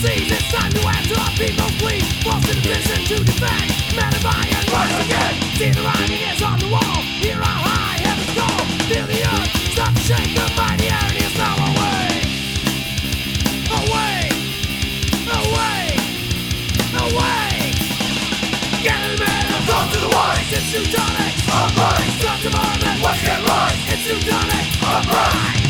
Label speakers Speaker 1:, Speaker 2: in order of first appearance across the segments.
Speaker 1: seize. It's time to answer our people's pleas. False in position to defend. Of iron, rise again. See the writing is on the wall. Hear our high heavens call. Feel the earth start to shake. The mighty area is now away. Away. Away. Away. Get in the middle.
Speaker 2: Come to the white,
Speaker 1: It's Teutonic.
Speaker 2: uprise,
Speaker 1: Start to moment.
Speaker 2: let's get right,
Speaker 1: It's
Speaker 2: uprise.
Speaker 1: Blowing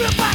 Speaker 2: Goodbye.